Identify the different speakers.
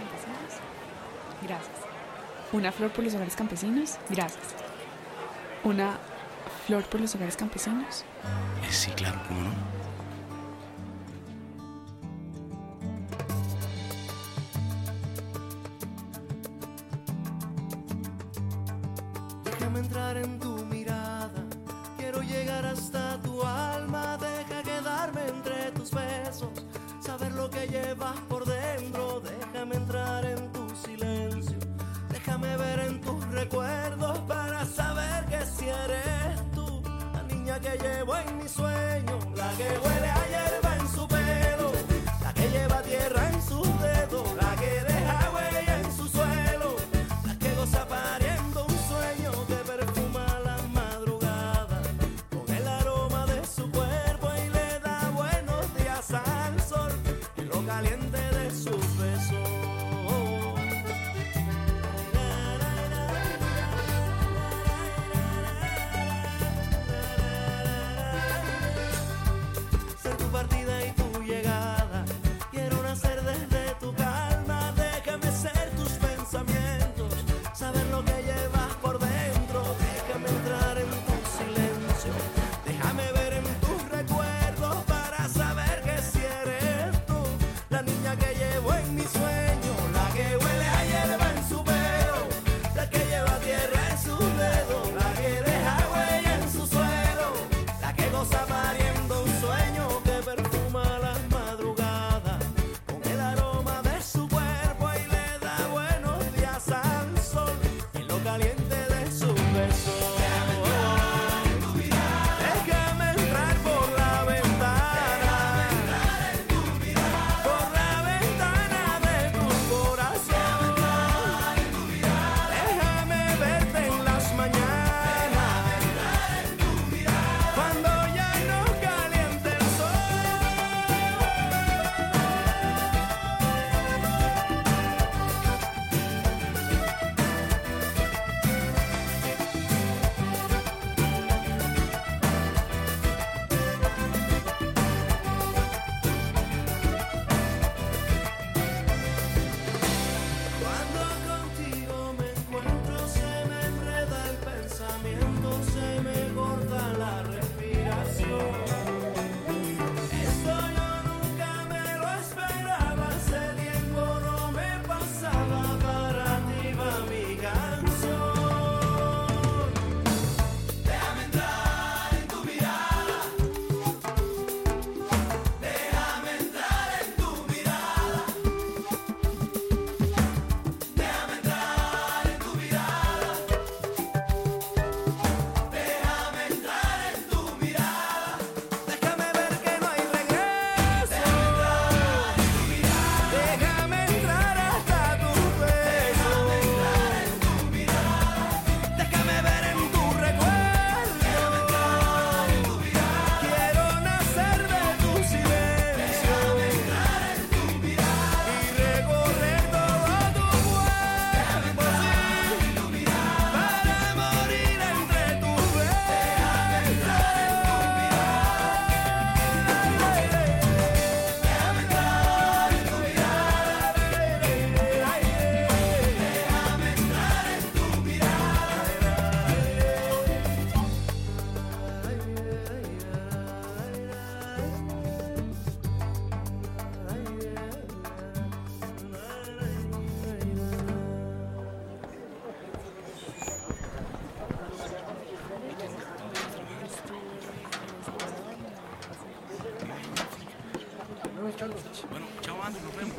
Speaker 1: campesinos. Gracias. Una flor por los hogares campesinos. Gracias. Una flor por los hogares campesinos.
Speaker 2: Eh, sí, claro, ¿cómo no?
Speaker 3: Déjame entrar en tu que llevo en mi sueño, la que huele a
Speaker 2: Bueno, chao, Andy, nos vemos.